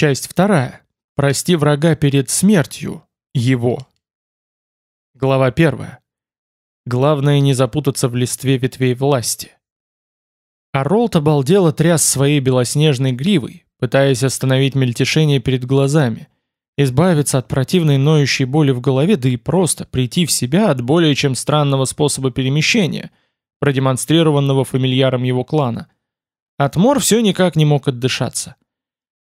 Часть вторая. Прости врага перед смертью. Его. Глава первая. Главное не запутаться в листве ветвей власти. Аролт обалдело тряс своей белоснежной гривой, пытаясь остановить мельтешение перед глазами, избавиться от противной ноющей боли в голове, да и просто прийти в себя от более чем странного способа перемещения, продемонстрированного фамильяром его клана. Атмор все никак не мог отдышаться.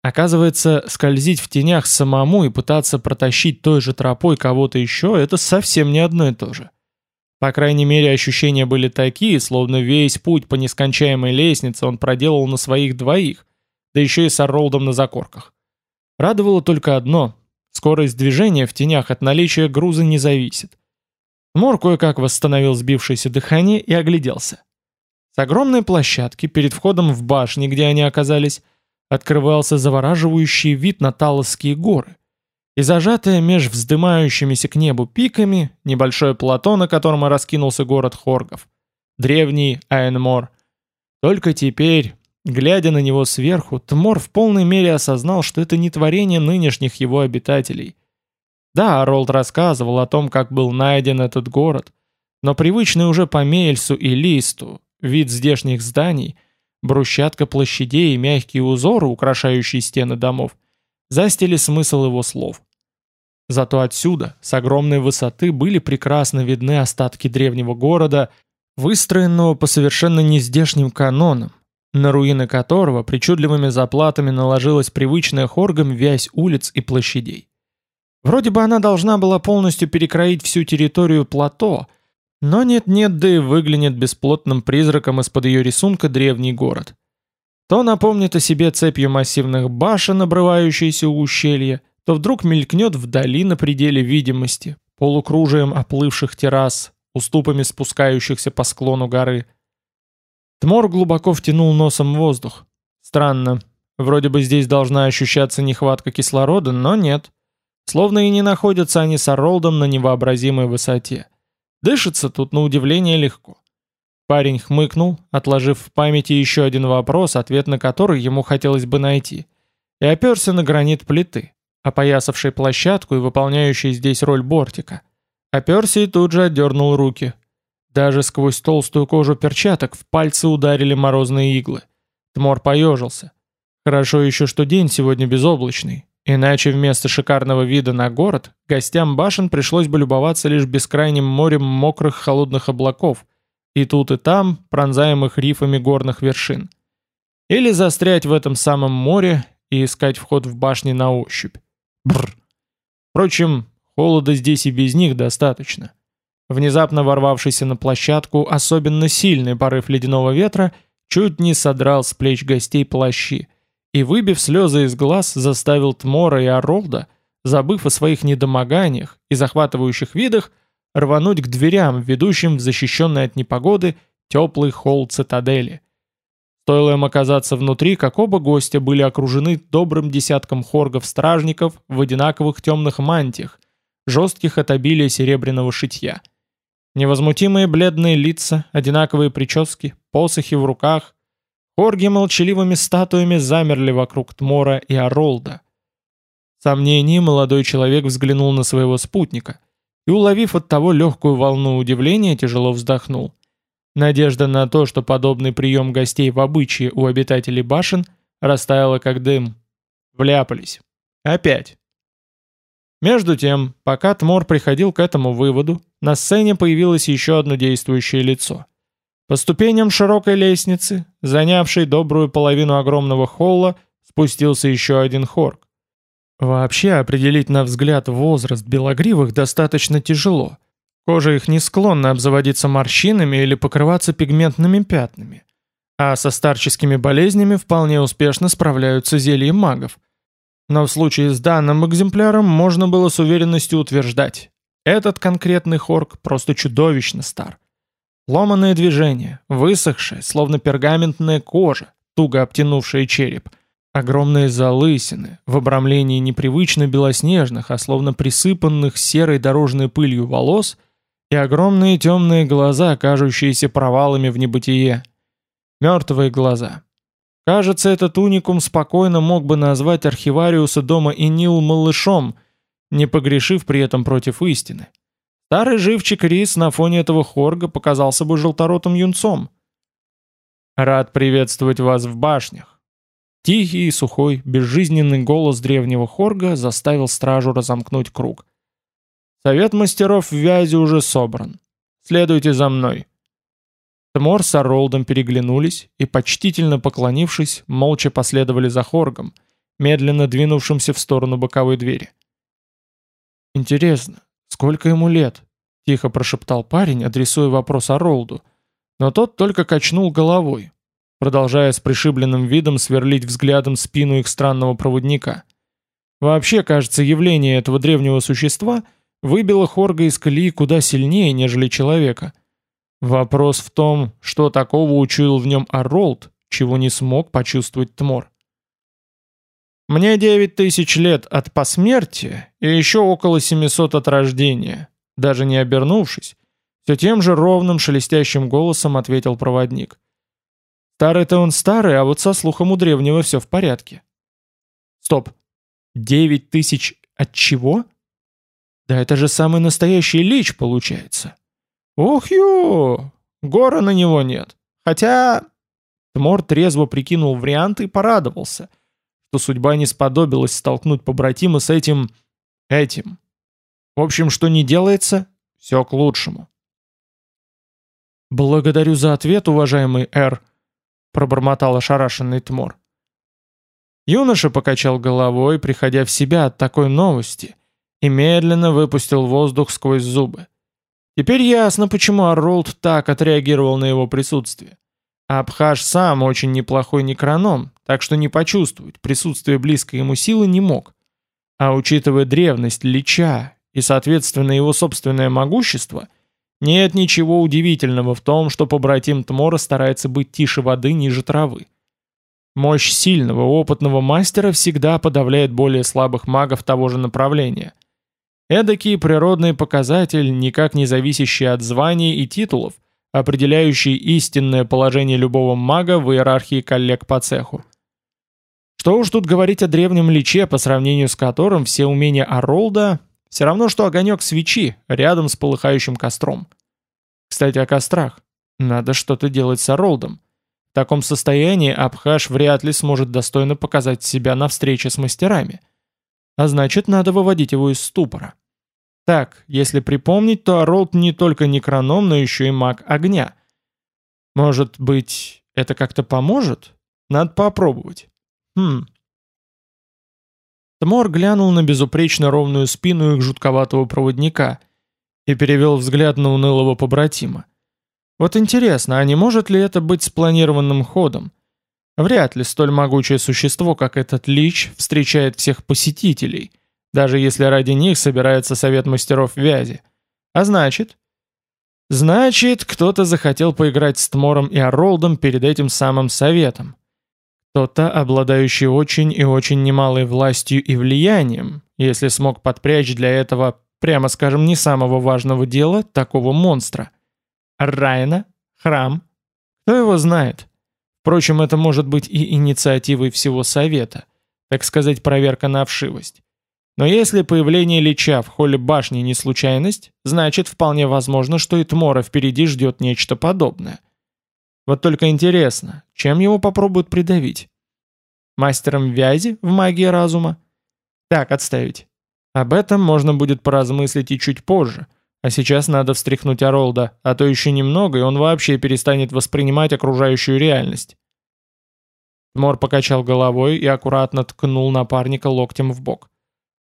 Оказывается, скользить в тенях самому и пытаться протащить той же тропой кого-то еще – это совсем не одно и то же. По крайней мере, ощущения были такие, словно весь путь по нескончаемой лестнице он проделал на своих двоих, да еще и с Оролдом на закорках. Радовало только одно – скорость движения в тенях от наличия груза не зависит. Мор кое-как восстановил сбившееся дыхание и огляделся. С огромной площадки перед входом в башни, где они оказались, открывался завораживающий вид на Талосские горы. И зажатое меж вздымающимися к небу пиками небольшое плато, на котором раскинулся город Хоргов. Древний Айнмор. Только теперь, глядя на него сверху, Тмор в полной мере осознал, что это не творение нынешних его обитателей. Да, Ролд рассказывал о том, как был найден этот город, но привычный уже по Мельсу и Листу вид здешних зданий – Брусчатка площадей и мягкие узоры, украшающие стены домов, застили смысл его слов. Зато отсюда, с огромной высоты, были прекрасно видны остатки древнего города, выстроенного по совершенно нездешним канонам, на руины которого причудливыми заплатами наложилась привычная хоргам вязь улиц и площадей. Вроде бы она должна была полностью перекроить всю территорию плато – но нет-нет, да и выглянет бесплотным призраком из-под ее рисунка древний город. То напомнит о себе цепью массивных башен, обрывающейся у ущелья, то вдруг мелькнет вдали на пределе видимости, полукружием оплывших террас, уступами спускающихся по склону горы. Тмор глубоко втянул носом воздух. Странно, вроде бы здесь должна ощущаться нехватка кислорода, но нет. Словно и не находятся они с Оролдом на невообразимой высоте. Дышится тут на удивление легко. Парень хмыкнул, отложив в памяти еще один вопрос, ответ на который ему хотелось бы найти, и оперся на гранит плиты, опоясавшей площадку и выполняющей здесь роль бортика. Оперся и тут же отдернул руки. Даже сквозь толстую кожу перчаток в пальцы ударили морозные иглы. Тмор поежился. Хорошо еще, что день сегодня безоблачный, Иначе вместо шикарного вида на город, гостям башен пришлось бы любоваться лишь бескрайним морем мокрых холодных облаков, и тут и там пронзаемых рифами горных вершин. Или застрять в этом самом море и искать вход в башни на ощупь. Бррр. Впрочем, холода здесь и без них достаточно. Внезапно ворвавшийся на площадку особенно сильный порыв ледяного ветра чуть не содрал с плеч гостей плащи, и, выбив слезы из глаз, заставил Тмора и Оролда, забыв о своих недомоганиях и захватывающих видах, рвануть к дверям, ведущим в защищенный от непогоды теплый холл цитадели. Стоило им оказаться внутри, как оба гостя были окружены добрым десятком хоргов-стражников в одинаковых темных мантиях, жестких от обилия серебряного шитья. Невозмутимые бледные лица, одинаковые прически, посохи в руках, Орги молчаливыми статуями замерли вокруг Тмора и Оролда. В сомнении молодой человек взглянул на своего спутника и, уловив от того легкую волну удивления, тяжело вздохнул. Надежда на то, что подобный прием гостей в обычае у обитателей башен растаяла как дым. Вляпались. Опять. Между тем, пока Тмор приходил к этому выводу, на сцене появилось еще одно действующее лицо. По ступеням широкой лестницы, занявшей добрую половину огромного холла, спустился еще один хорк. Вообще определить на взгляд возраст белогривых достаточно тяжело. Кожа их не склонна обзаводиться морщинами или покрываться пигментными пятнами. А со старческими болезнями вполне успешно справляются зелья магов. Но в случае с данным экземпляром можно было с уверенностью утверждать, этот конкретный хорк просто чудовищно стар. Ломанное движение, высохшая, словно пергаментная кожа, туго обтянувшая череп. Огромные залысины, в обрамлении непривычно белоснежных, а словно присыпанных серой дорожной пылью волос, и огромные темные глаза, кажущиеся провалами в небытие. Мертвые глаза. Кажется, этот уникум спокойно мог бы назвать архивариуса дома Инил малышом, не погрешив при этом против истины. Старый живчик Рис на фоне этого хорга показался бы желторотым юнцом. «Рад приветствовать вас в башнях». Тихий и сухой, безжизненный голос древнего хорга заставил стражу разомкнуть круг. «Совет мастеров в Вязи уже собран. Следуйте за мной». Тмор с Оролдом переглянулись и, почтительно поклонившись, молча последовали за Хоргом, медленно двинувшимся в сторону боковой двери. «Интересно, сколько ему лет?» — тихо прошептал парень, адресуя вопрос Оролду, но тот только качнул головой, продолжая с пришибленным видом сверлить взглядом спину их странного проводника. Вообще, кажется, явление этого древнего существа выбило Хорга из колеи куда сильнее, нежели человека — Вопрос в том, что такого учуял в нем Оролд, чего не смог почувствовать Тмор. «Мне девять тысяч лет от посмертия и еще около семисот от рождения», даже не обернувшись, все тем же ровным шелестящим голосом ответил проводник. «Старый-то он старый, а вот со слухом у древнего все в порядке». «Стоп! Девять тысяч от чего?» «Да это же самый настоящий лич получается!» «Ох ё! Гора на него нет. Хотя...» Тмор трезво прикинул варианты и порадовался, что судьба не сподобилась столкнуть побратима с этим... этим. В общем, что не делается, все к лучшему. «Благодарю за ответ, уважаемый Эр», — пробормотал ошарашенный Тмор. Юноша покачал головой, приходя в себя от такой новости, и медленно выпустил воздух сквозь зубы. Теперь ясно, почему Арролд так отреагировал на его присутствие. Абхаш сам очень неплохой некроном, так что не почувствовать присутствие близкой ему силы не мог. А учитывая древность Лича и, соответственно, его собственное могущество, нет ничего удивительного в том, что побратим Тмора старается быть тише воды ниже травы. Мощь сильного, опытного мастера всегда подавляет более слабых магов того же направления. Эдакий природный показатель, никак не зависящий от званий и титулов, определяющий истинное положение любого мага в иерархии коллег по цеху. Что уж тут говорить о древнем личе, по сравнению с которым все умения Оролда все равно, что огонек свечи рядом с полыхающим костром. Кстати, о кострах. Надо что-то делать с Оролдом. В таком состоянии Абхаш вряд ли сможет достойно показать себя на встрече с мастерами. А значит, надо выводить его из ступора. Так, если припомнить, то Оролд не только некроном, но еще и маг огня. Может быть, это как-то поможет? Надо попробовать. Хм. Тмор глянул на безупречно ровную спину их жутковатого проводника и перевел взгляд на унылого побратима. Вот интересно, а не может ли это быть спланированным ходом? Вряд ли столь могучее существо, как этот лич, встречает всех посетителей — даже если ради них собирается совет мастеров вязи. А значит... Значит, кто-то захотел поиграть с Тмором и Оролдом перед этим самым советом. Кто-то, обладающий очень и очень немалой властью и влиянием, если смог подпрячь для этого, прямо скажем, не самого важного дела, такого монстра. Райна? Храм? Кто его знает? Впрочем, это может быть и инициативой всего совета, так сказать, проверка на вшивость. Но если появление Лича в холле башни не случайность, значит вполне возможно, что и Тмора впереди ждет нечто подобное. Вот только интересно, чем его попробуют придавить? Мастером вязи в магии разума? Так, отставить. Об этом можно будет поразмыслить и чуть позже, а сейчас надо встряхнуть Оролда, а то еще немного, и он вообще перестанет воспринимать окружающую реальность. Тмор покачал головой и аккуратно ткнул напарника локтем в бок.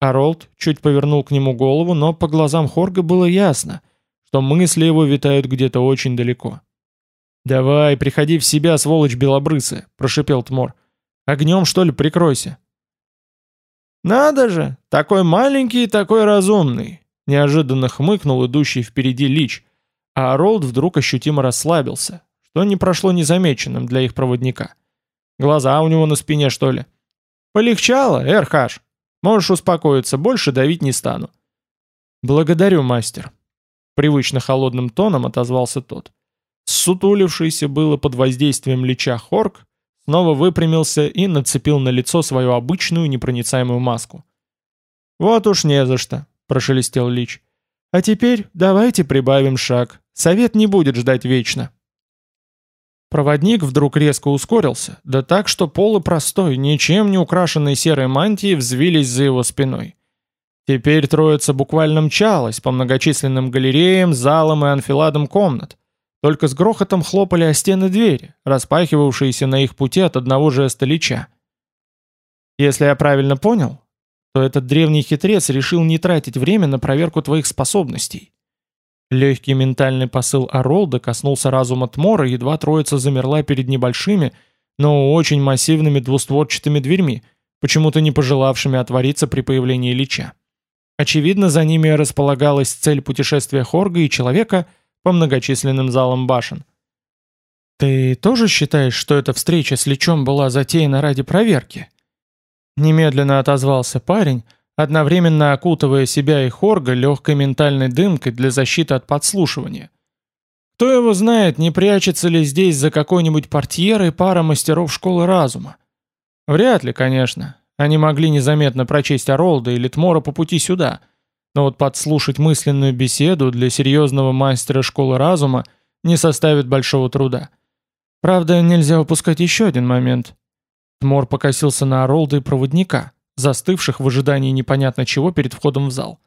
Харолд чуть повернул к нему голову, но по глазам Хорга было ясно, что мысли его витают где-то очень далеко. «Давай, приходи в себя, сволочь белобрысая», — прошипел Тмор. «Огнем, что ли, прикройся?» «Надо же! Такой маленький и такой разумный!» Неожиданно хмыкнул идущий впереди Лич, а Ролд вдруг ощутимо расслабился, что не прошло незамеченным для их проводника. Глаза у него на спине, что ли? «Полегчало, Эрхаш!» Можешь успокоиться, больше давить не стану». «Благодарю, мастер», — привычно холодным тоном отозвался тот. Сутулившийся было под воздействием лича Хорк снова выпрямился и нацепил на лицо свою обычную непроницаемую маску. «Вот уж не за что», — прошелестел Лич. «А теперь давайте прибавим шаг. Совет не будет ждать вечно». Проводник вдруг резко ускорился, да так, что полы простой, ничем не украшенной серой мантии взвились за его спиной. Теперь троица буквально мчалась по многочисленным галереям, залам и анфиладам комнат. Только с грохотом хлопали о стены двери, распахивавшиеся на их пути от одного жеста лича. Если я правильно понял, то этот древний хитрец решил не тратить время на проверку твоих способностей. Легкий ментальный посыл Оролда коснулся разума Тмора, едва троица замерла перед небольшими, но очень массивными двустворчатыми дверьми, почему-то не пожелавшими отвориться при появлении Лича. Очевидно, за ними располагалась цель путешествия Хорга и человека по многочисленным залам башен. «Ты тоже считаешь, что эта встреча с Личом была затеяна ради проверки?» Немедленно отозвался парень, одновременно окутывая себя и Хорга легкой ментальной дымкой для защиты от подслушивания. Кто его знает, не прячется ли здесь за какой-нибудь портьерой пара мастеров школы разума? Вряд ли, конечно. Они могли незаметно прочесть Оролда или Тмора по пути сюда. Но вот подслушать мысленную беседу для серьезного мастера школы разума не составит большого труда. Правда, нельзя упускать еще один момент. Тмор покосился на Оролда и проводника застывших в ожидании непонятно чего перед входом в зал.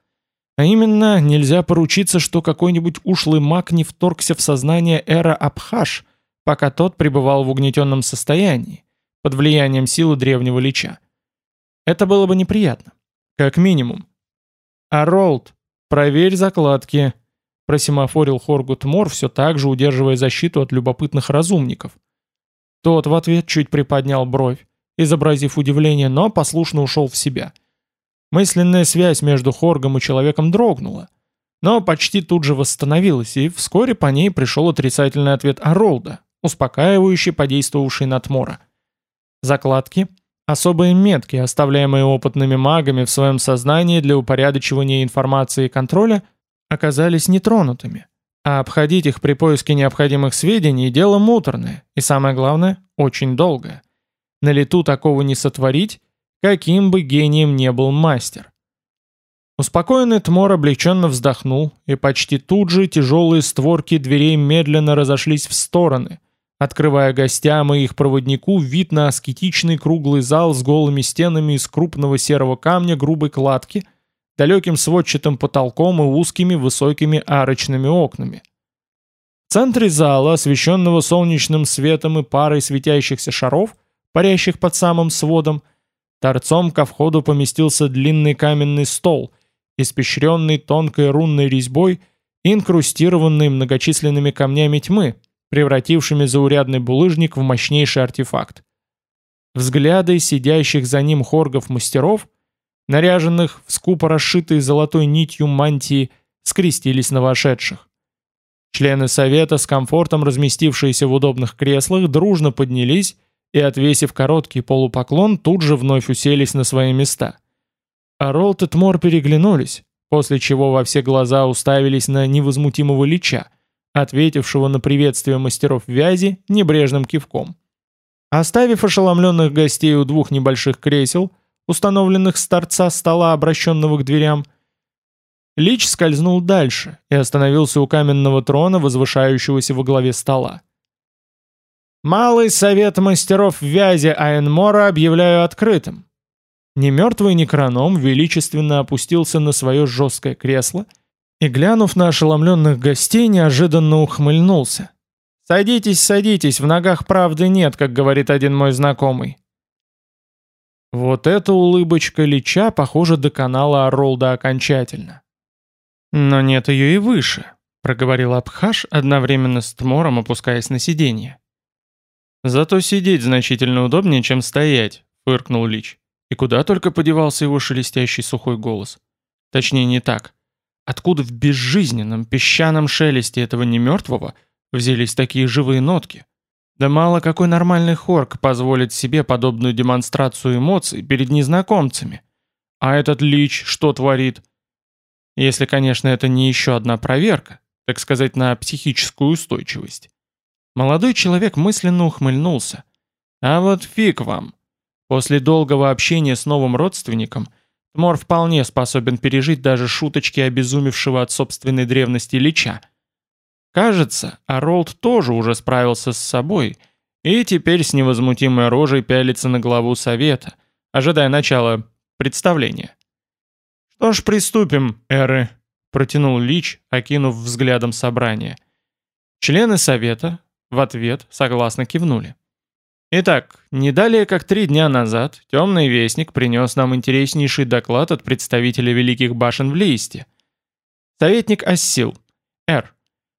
А именно, нельзя поручиться, что какой-нибудь ушлый маг не вторгся в сознание Эра Абхаш, пока тот пребывал в угнетенном состоянии, под влиянием силы древнего лича. Это было бы неприятно. Как минимум. «Аролд, проверь закладки», — просимофорил Хоргут Мор, все так же удерживая защиту от любопытных разумников. Тот в ответ чуть приподнял бровь, изобразив удивление, но послушно ушел в себя. Мысленная связь между Хоргом и человеком дрогнула, но почти тут же восстановилась, и вскоре по ней пришел отрицательный ответ Оролда, успокаивающий подействовавший на Тмора. Закладки — особые метки, оставляемые опытными магами в своем сознании для упорядочивания информации и контроля, оказались нетронутыми, а обходить их при поиске необходимых сведений – дело муторное и, самое главное, очень долгое. На лету такого не сотворить, каким бы гением не был мастер. Успокоенный Тмор облегченно вздохнул, и почти тут же тяжелые створки дверей медленно разошлись в стороны, открывая гостям и их проводнику вид на аскетичный круглый зал с голыми стенами из крупного серого камня грубой кладки, далеким сводчатым потолком и узкими высокими арочными окнами. В центре зала, освещенного солнечным светом и парой светящихся шаров, парящих под самым сводом, торцом ко входу поместился длинный каменный стол, испещренный тонкой рунной резьбой и инкрустированный многочисленными камнями тьмы, превратившими заурядный булыжник в мощнейший артефакт. Взгляды сидящих за ним хоргов-мастеров, наряженных в скупо расшитые золотой нитью мантии, скрестились на вошедших. Члены совета, с комфортом разместившиеся в удобных креслах, дружно поднялись и, отвесив короткий полупоклон, тут же вновь уселись на свои места. А и Тмор переглянулись, после чего во все глаза уставились на невозмутимого лича, ответившего на приветствие мастеров вязи небрежным кивком. Оставив ошеломленных гостей у двух небольших кресел, установленных с торца стола, обращенного к дверям, Лич скользнул дальше и остановился у каменного трона, возвышающегося во главе стола. Малый совет мастеров вязи Айнмора объявляю открытым. Немертвый некроном величественно опустился на свое жесткое кресло и, глянув на ошеломленных гостей, неожиданно ухмыльнулся. «Садитесь, садитесь, в ногах правды нет, как говорит один мой знакомый». Вот эта улыбочка Лича, похоже, доконала Оролда окончательно. «Но нет ее и выше», — проговорил Абхаш, одновременно с Тмором опускаясь на сиденье. «Зато сидеть значительно удобнее, чем стоять», — фыркнул Лич. И куда только подевался его шелестящий сухой голос. Точнее, не так. Откуда в безжизненном песчаном шелесте этого немертвого взялись такие живые нотки? Да мало какой нормальный хорк позволит себе подобную демонстрацию эмоций перед незнакомцами. А этот Лич что творит? Если, конечно, это не еще одна проверка, так сказать, на психическую устойчивость. Молодой человек мысленно ухмыльнулся. А вот фиг вам. После долгого общения с новым родственником Тмор вполне способен пережить даже шуточки обезумевшего от собственной древности Лича. Кажется, Аролд тоже уже справился с собой и теперь с невозмутимой рожей пялится на главу совета, ожидая начала представления. «Что ж, приступим, эры», — протянул Лич, окинув взглядом собрание. Члены совета в ответ согласно кивнули. Итак, не далее как три дня назад Темный Вестник принес нам интереснейший доклад от представителя Великих Башен в Листе. Советник Ассил. Р.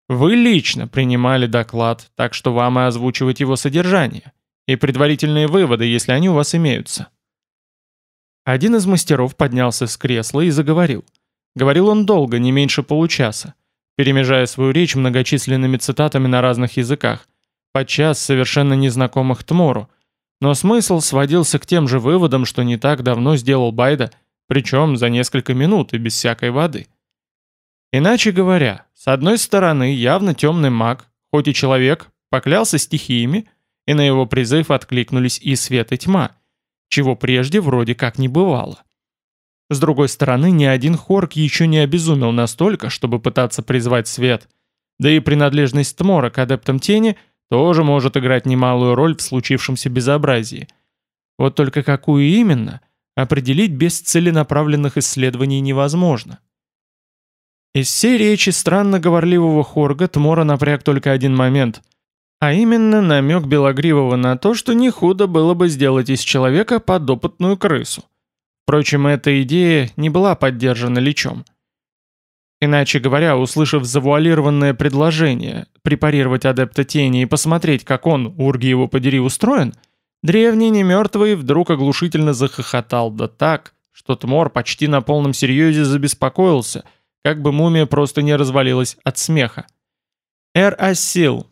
Вы лично принимали доклад, так что вам и озвучивать его содержание. И предварительные выводы, если они у вас имеются. Один из мастеров поднялся с кресла и заговорил. Говорил он долго, не меньше получаса, перемежая свою речь многочисленными цитатами на разных языках, подчас совершенно незнакомых Тмору, но смысл сводился к тем же выводам, что не так давно сделал Байда, причем за несколько минут и без всякой воды. Иначе говоря, с одной стороны, явно темный маг, хоть и человек, поклялся стихиями, и на его призыв откликнулись и свет, и тьма — чего прежде вроде как не бывало. С другой стороны, ни один Хорк еще не обезумел настолько, чтобы пытаться призвать свет, да и принадлежность Тмора к адептам тени тоже может играть немалую роль в случившемся безобразии. Вот только какую именно, определить без целенаправленных исследований невозможно. Из всей речи странно говорливого Хорга Тмора напряг только один момент — а именно намек Белогривого на то, что не худо было бы сделать из человека подопытную крысу. Впрочем, эта идея не была поддержана Личом. Иначе говоря, услышав завуалированное предложение препарировать адепта тени и посмотреть, как он, урги его подери, устроен, древний немертвый вдруг оглушительно захохотал, да так, что Тмор почти на полном серьезе забеспокоился, как бы мумия просто не развалилась от смеха. «Эр Ассил,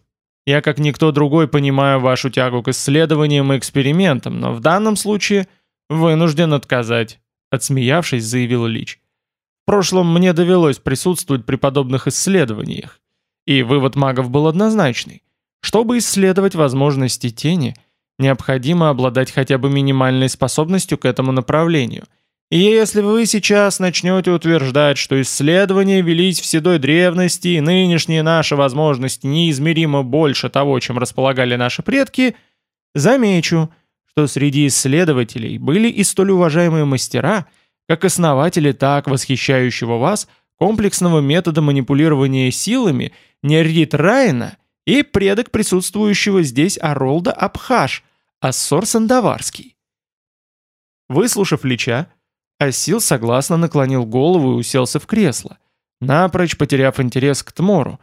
я, как никто другой, понимаю вашу тягу к исследованиям и экспериментам, но в данном случае вынужден отказать», — отсмеявшись, заявил Лич. «В прошлом мне довелось присутствовать при подобных исследованиях, и вывод магов был однозначный. Чтобы исследовать возможности тени, необходимо обладать хотя бы минимальной способностью к этому направлению — и если вы сейчас начнете утверждать, что исследования велись в седой древности и нынешние наши возможности неизмеримо больше того, чем располагали наши предки, замечу, что среди исследователей были и столь уважаемые мастера, как основатели так восхищающего вас комплексного метода манипулирования силами Неррит Райна и предок присутствующего здесь Аролда Абхаш, Ассор Сандаварский. Выслушав Лича, Асил согласно наклонил голову и уселся в кресло, напрочь потеряв интерес к Тмору,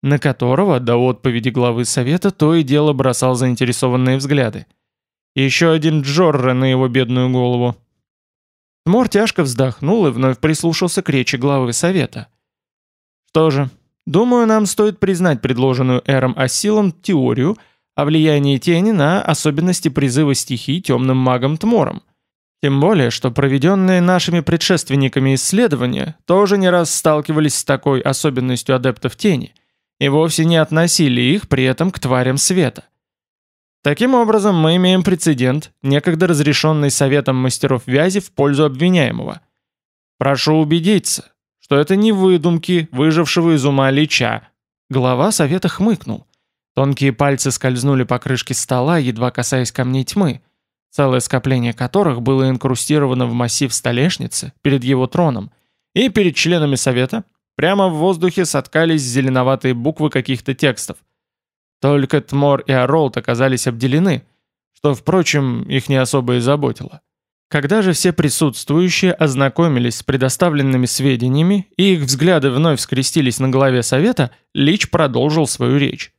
на которого до отповеди главы совета то и дело бросал заинтересованные взгляды. Еще один Джорра на его бедную голову. Тмор тяжко вздохнул и вновь прислушался к речи главы совета. Что же, думаю, нам стоит признать предложенную Эром Асилом теорию о влиянии тени на особенности призыва стихий темным магом Тмором – тем более, что проведенные нашими предшественниками исследования тоже не раз сталкивались с такой особенностью адептов тени и вовсе не относили их при этом к тварям света. Таким образом, мы имеем прецедент, некогда разрешенный Советом мастеров вязи в пользу обвиняемого. Прошу убедиться, что это не выдумки выжившего из ума Лича. Глава Совета хмыкнул. Тонкие пальцы скользнули по крышке стола, едва касаясь камней тьмы – целое скопление которых было инкрустировано в массив столешницы перед его троном, и перед членами совета прямо в воздухе соткались зеленоватые буквы каких-то текстов. Только Тмор и Оролт оказались обделены, что, впрочем, их не особо и заботило. Когда же все присутствующие ознакомились с предоставленными сведениями и их взгляды вновь скрестились на главе совета, Лич продолжил свою речь.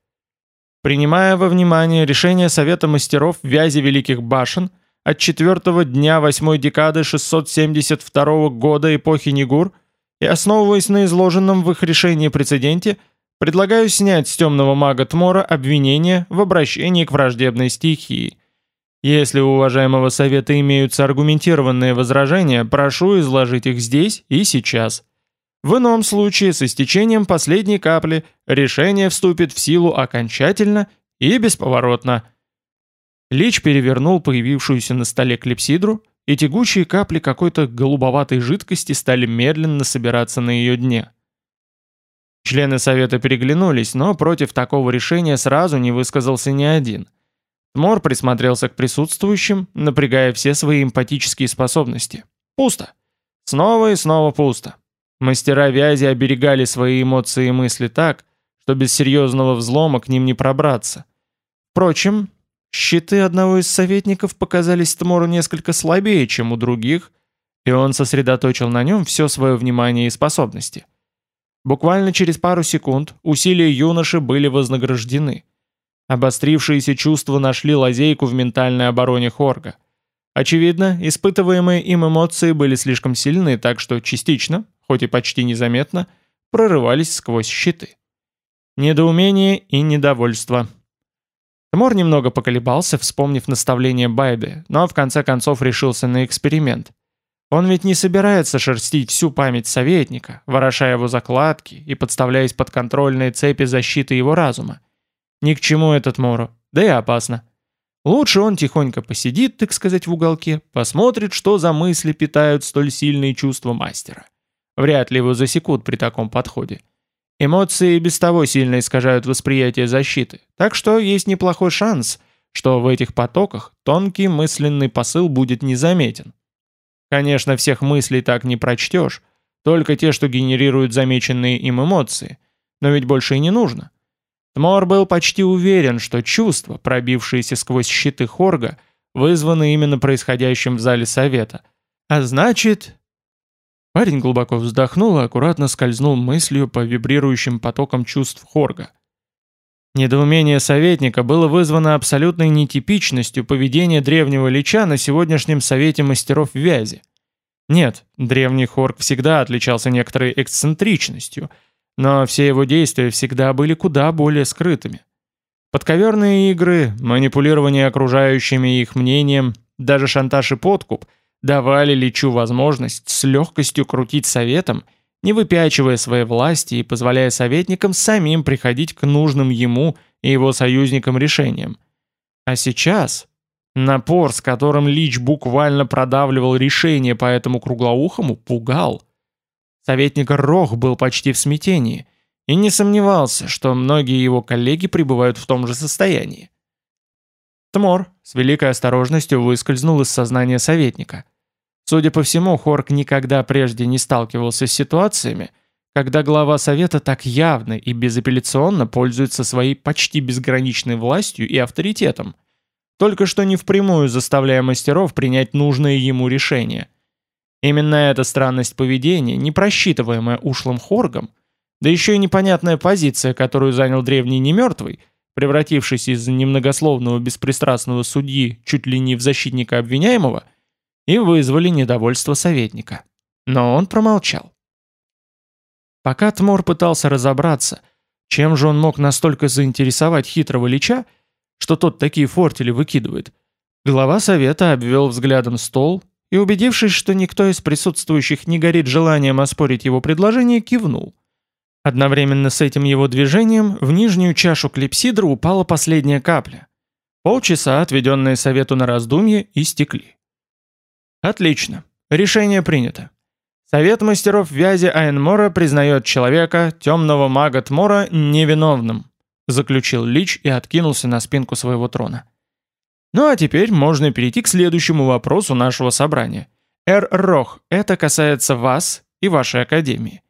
Принимая во внимание решение Совета мастеров Вязи Великих Башен от четвертого дня восьмой декады 672 года эпохи Нигур и основываясь на изложенном в их решении прецеденте, предлагаю снять с темного мага Тмора обвинение в обращении к враждебной стихии. Если у уважаемого Совета имеются аргументированные возражения, прошу изложить их здесь и сейчас. В ином случае, с истечением последней капли, решение вступит в силу окончательно и бесповоротно. Лич перевернул появившуюся на столе клипсидру, и тягучие капли какой-то голубоватой жидкости стали медленно собираться на ее дне. Члены совета переглянулись, но против такого решения сразу не высказался ни один. Тмор присмотрелся к присутствующим, напрягая все свои эмпатические способности. Пусто. Снова и снова пусто. Мастера вязи оберегали свои эмоции и мысли так, что без серьезного взлома к ним не пробраться. Впрочем, щиты одного из советников показались Тмору несколько слабее, чем у других, и он сосредоточил на нем все свое внимание и способности. Буквально через пару секунд усилия юноши были вознаграждены. Обострившиеся чувства нашли лазейку в ментальной обороне Хорга – Очевидно, испытываемые им эмоции были слишком сильны, так что частично, хоть и почти незаметно, прорывались сквозь щиты. Недоумение и недовольство. Тмор немного поколебался, вспомнив наставление Байды, но в конце концов решился на эксперимент. Он ведь не собирается шерстить всю память советника, ворошая его закладки и подставляясь под контрольные цепи защиты его разума. Ни к чему этот Мору, да и опасно. Лучше он тихонько посидит, так сказать, в уголке, посмотрит, что за мысли питают столь сильные чувства мастера. Вряд ли его засекут при таком подходе. Эмоции без того сильно искажают восприятие защиты, так что есть неплохой шанс, что в этих потоках тонкий мысленный посыл будет незаметен. Конечно, всех мыслей так не прочтешь, только те, что генерируют замеченные им эмоции, но ведь больше и не нужно. Тмор был почти уверен, что чувства, пробившиеся сквозь щиты Хорга, вызваны именно происходящим в зале совета. А значит... Парень глубоко вздохнул и аккуратно скользнул мыслью по вибрирующим потокам чувств Хорга. Недоумение советника было вызвано абсолютной нетипичностью поведения древнего лича на сегодняшнем совете мастеров вязи. Нет, древний Хорг всегда отличался некоторой эксцентричностью – но все его действия всегда были куда более скрытыми. Подковерные игры, манипулирование окружающими их мнением, даже шантаж и подкуп давали Личу возможность с легкостью крутить советом, не выпячивая своей власти и позволяя советникам самим приходить к нужным ему и его союзникам решениям. А сейчас напор, с которым Лич буквально продавливал решение по этому круглоухому, пугал. Советник Рох был почти в смятении и не сомневался, что многие его коллеги пребывают в том же состоянии. Тмор с великой осторожностью выскользнул из сознания советника. Судя по всему, Хорк никогда прежде не сталкивался с ситуациями, когда глава совета так явно и безапелляционно пользуется своей почти безграничной властью и авторитетом, только что не впрямую заставляя мастеров принять нужное ему решение – Именно эта странность поведения, непросчитываемая ушлым хоргом, да еще и непонятная позиция, которую занял древний немертвый, превратившись из немногословного беспристрастного судьи чуть ли не в защитника обвиняемого, и вызвали недовольство советника. Но он промолчал. Пока Тмор пытался разобраться, чем же он мог настолько заинтересовать хитрого лича, что тот такие фортели выкидывает, глава совета обвел взглядом стол и, убедившись, что никто из присутствующих не горит желанием оспорить его предложение, кивнул. Одновременно с этим его движением в нижнюю чашу клипсидра упала последняя капля. Полчаса, отведенные совету на раздумье, истекли. Отлично. Решение принято. Совет мастеров вязи Айнмора признает человека, темного мага Тмора, невиновным, заключил Лич и откинулся на спинку своего трона. Ну а теперь можно перейти к следующему вопросу нашего собрания. Эр Рох, это касается вас и вашей академии.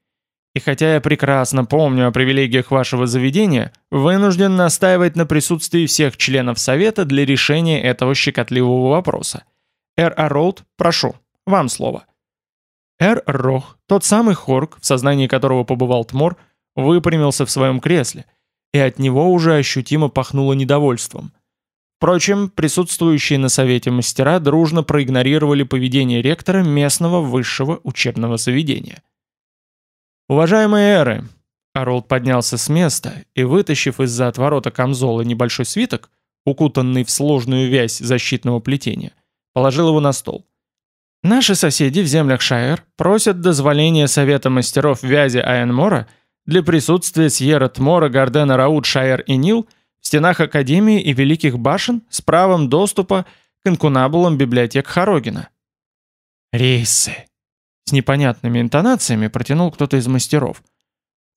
И хотя я прекрасно помню о привилегиях вашего заведения, вынужден настаивать на присутствии всех членов совета для решения этого щекотливого вопроса. Эр Аролд, прошу, вам слово. Эр Рох, тот самый Хорк, в сознании которого побывал Тмор, выпрямился в своем кресле, и от него уже ощутимо пахнуло недовольством. Впрочем, присутствующие на совете мастера дружно проигнорировали поведение ректора местного высшего учебного заведения. «Уважаемые эры!» Аролд поднялся с места и, вытащив из-за отворота камзола небольшой свиток, укутанный в сложную вязь защитного плетения, положил его на стол. «Наши соседи в землях Шайер просят дозволения Совета мастеров вязи Айенмора для присутствия Сьерра Тмора, Гардена Раут, Шайер и Нил – В стенах Академии и Великих Башен с правом доступа к инкунабулам библиотек Хорогина. «Рейсы!» С непонятными интонациями протянул кто-то из мастеров.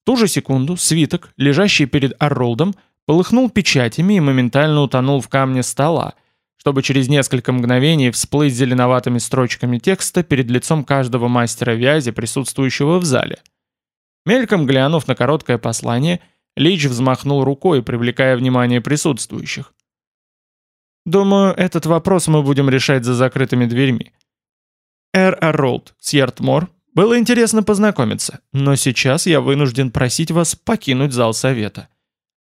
В ту же секунду свиток, лежащий перед Арролдом, полыхнул печатями и моментально утонул в камне стола, чтобы через несколько мгновений всплыть зеленоватыми строчками текста перед лицом каждого мастера вязи, присутствующего в зале. Мельком глянув на короткое послание, Лич взмахнул рукой, привлекая внимание присутствующих. «Думаю, этот вопрос мы будем решать за закрытыми дверьми. Эр Арролд, Сьертмор, было интересно познакомиться, но сейчас я вынужден просить вас покинуть зал совета.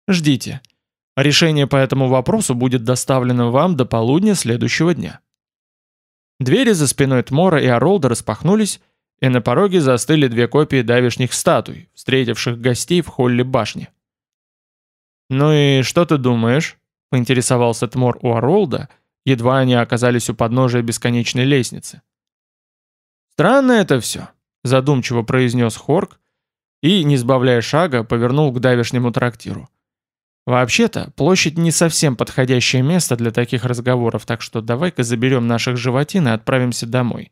Ждите. Решение по этому вопросу будет доставлено вам до полудня следующего дня». Двери за спиной Тмора и Аролда распахнулись, и на пороге застыли две копии давишних статуй, встретивших гостей в холле башни. «Ну и что ты думаешь?» — поинтересовался Тмор у Аролда, едва они оказались у подножия бесконечной лестницы. «Странно это все», — задумчиво произнес Хорк и, не сбавляя шага, повернул к давишнему трактиру. Вообще-то, площадь не совсем подходящее место для таких разговоров, так что давай-ка заберем наших животин и отправимся домой.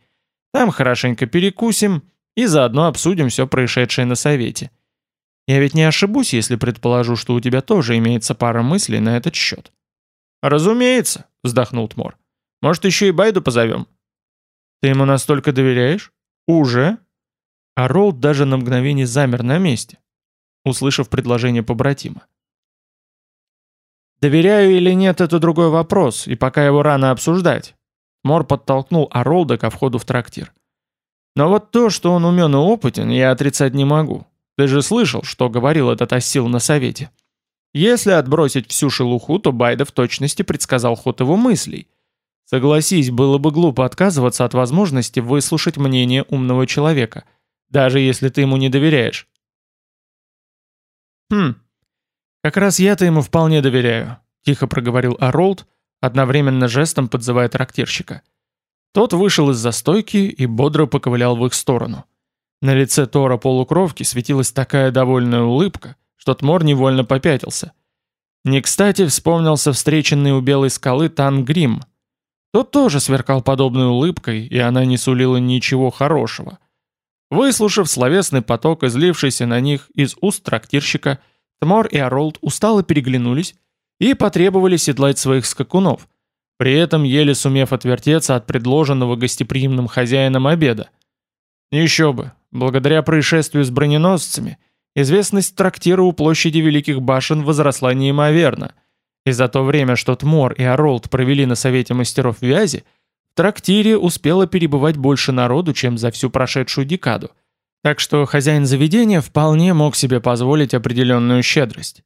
Там хорошенько перекусим и заодно обсудим все происшедшее на совете. Я ведь не ошибусь, если предположу, что у тебя тоже имеется пара мыслей на этот счет. «Разумеется», — вздохнул Тмор. «Может, еще и Байду позовем?» «Ты ему настолько доверяешь? Уже?» А Ролд даже на мгновение замер на месте, услышав предложение побратима. Доверяю или нет, это другой вопрос, и пока его рано обсуждать. Мор подтолкнул Аролда ко входу в трактир. Но вот то, что он умен и опытен, я отрицать не могу. Ты же слышал, что говорил этот осил на совете. Если отбросить всю шелуху, то Байда в точности предсказал ход его мыслей. Согласись, было бы глупо отказываться от возможности выслушать мнение умного человека, даже если ты ему не доверяешь. Хм, «Как раз я-то ему вполне доверяю», — тихо проговорил Аролд, одновременно жестом подзывая трактирщика. Тот вышел из застойки и бодро поковылял в их сторону. На лице Тора полукровки светилась такая довольная улыбка, что Тмор невольно попятился. Не кстати вспомнился встреченный у Белой скалы Тангрим. Тот тоже сверкал подобной улыбкой, и она не сулила ничего хорошего. Выслушав словесный поток, излившийся на них из уст трактирщика, — Тмор и Аролд устало переглянулись и потребовали седлать своих скакунов, при этом еле сумев отвертеться от предложенного гостеприимным хозяином обеда. Еще бы, благодаря происшествию с броненосцами, известность трактира у площади Великих Башен возросла неимоверно, и за то время, что Тмор и Аролд провели на Совете Мастеров Вязи, в трактире успело перебывать больше народу, чем за всю прошедшую декаду – так что хозяин заведения вполне мог себе позволить определенную щедрость.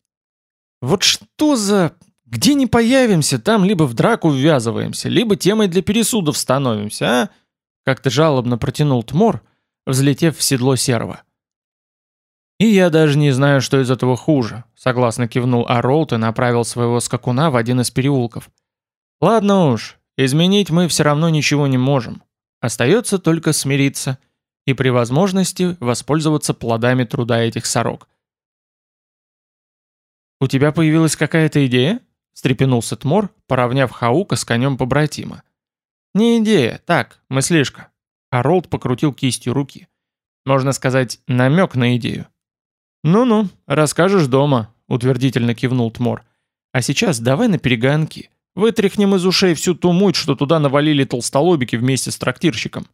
Вот что за... Где не появимся, там либо в драку ввязываемся, либо темой для пересудов становимся, а? Как-то жалобно протянул Тмор, взлетев в седло серого. «И я даже не знаю, что из этого хуже», — согласно кивнул Аролт и направил своего скакуна в один из переулков. «Ладно уж, изменить мы все равно ничего не можем. Остается только смириться» и при возможности воспользоваться плодами труда этих сорок. «У тебя появилась какая-то идея?» — встрепенулся Тмор, поравняв Хаука с конем побратима. «Не идея, так, мыслишка». А Ролд покрутил кистью руки. «Можно сказать, намек на идею». «Ну-ну, расскажешь дома», — утвердительно кивнул Тмор. «А сейчас давай на перегонки. Вытряхнем из ушей всю ту муть, что туда навалили толстолобики вместе с трактирщиком».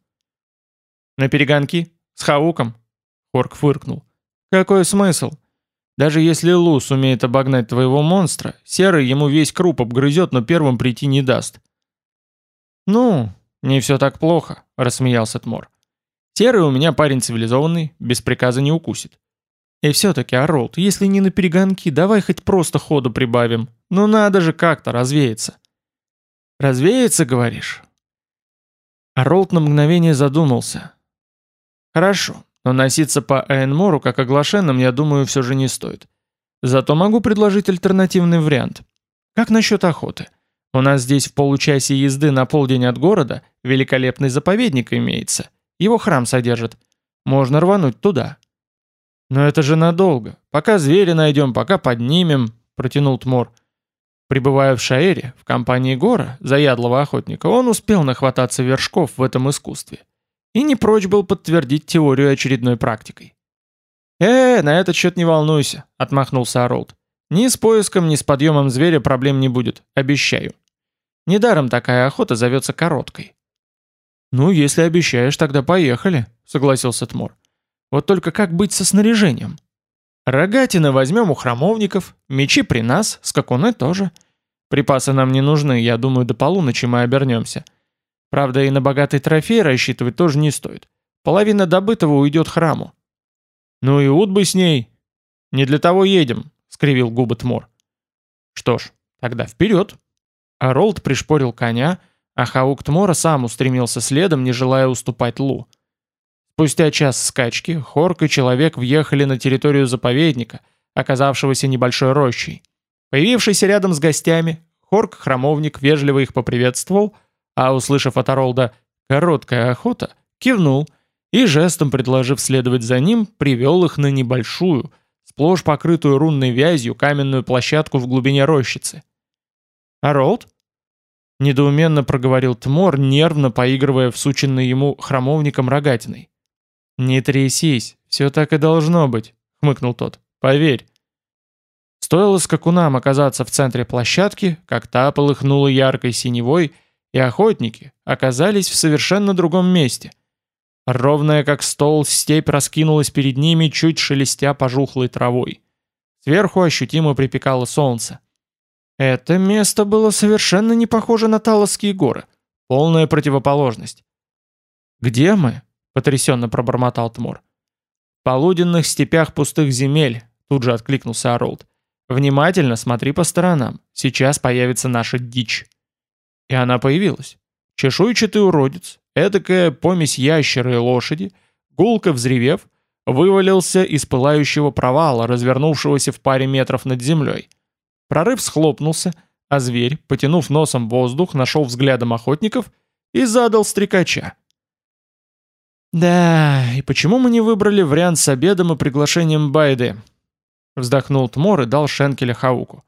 «На перегонки? С Хауком?» Хорк фыркнул. «Какой смысл? Даже если Лу сумеет обогнать твоего монстра, Серый ему весь круп обгрызет, но первым прийти не даст». «Ну, не все так плохо», — рассмеялся Тмор. «Серый у меня парень цивилизованный, без приказа не укусит. И все-таки, Оролд, если не на перегонки, давай хоть просто ходу прибавим. Ну надо же как-то развеяться». «Развеяться, говоришь?» Оролд на мгновение задумался, Хорошо, но носиться по Эйнмору как оглашенным, я думаю, все же не стоит. Зато могу предложить альтернативный вариант. Как насчет охоты? У нас здесь в получасе езды на полдень от города великолепный заповедник имеется. Его храм содержит. Можно рвануть туда. Но это же надолго. Пока звери найдем, пока поднимем, протянул Тмор. Прибывая в Шаэре, в компании Гора, заядлого охотника, он успел нахвататься вершков в этом искусстве. И не прочь был подтвердить теорию очередной практикой. «Э, на этот счет не волнуйся», — отмахнулся Оролд. «Ни с поиском, ни с подъемом зверя проблем не будет, обещаю. Недаром такая охота зовется короткой». «Ну, если обещаешь, тогда поехали», — согласился Тмор. «Вот только как быть со снаряжением?» «Рогатины возьмем у храмовников, мечи при нас, скакуны тоже. Припасы нам не нужны, я думаю, до полуночи мы обернемся. Правда, и на богатый трофей рассчитывать тоже не стоит. Половина добытого уйдет храму». «Ну и ут бы с ней!» «Не для того едем», — скривил губы Тмор. «Что ж, тогда вперед!» А Ролд пришпорил коня, а Хаук Тмора сам устремился следом, не желая уступать Лу. Спустя час скачки Хорк и Человек въехали на территорию заповедника, оказавшегося небольшой рощей. Появившийся рядом с гостями, Хорк-храмовник вежливо их поприветствовал, а, услышав от Оролда «короткая охота», кивнул и, жестом предложив следовать за ним, привел их на небольшую, сплошь покрытую рунной вязью каменную площадку в глубине рощицы. «Оролд?» Недоуменно проговорил Тмор, нервно поигрывая всученной ему храмовником рогатиной. «Не трясись, все так и должно быть», — хмыкнул тот. «Поверь». Стоило скакунам оказаться в центре площадки, как та полыхнула яркой синевой, и охотники оказались в совершенно другом месте. Ровная как стол, степь раскинулась перед ними, чуть шелестя пожухлой травой. Сверху ощутимо припекало солнце. Это место было совершенно не похоже на Талосские горы. Полная противоположность. «Где мы?» — потрясенно пробормотал Тмор. «В полуденных степях пустых земель», — тут же откликнулся Оролд. «Внимательно смотри по сторонам. Сейчас появится наша дичь». И она появилась. Чешуйчатый уродец, эдакая помесь ящера и лошади, гулко взревев, вывалился из пылающего провала, развернувшегося в паре метров над землей. Прорыв схлопнулся, а зверь, потянув носом воздух, нашел взглядом охотников и задал стрекача. «Да, и почему мы не выбрали вариант с обедом и приглашением Байды?» Вздохнул Тмор и дал Шенкеля Хауку.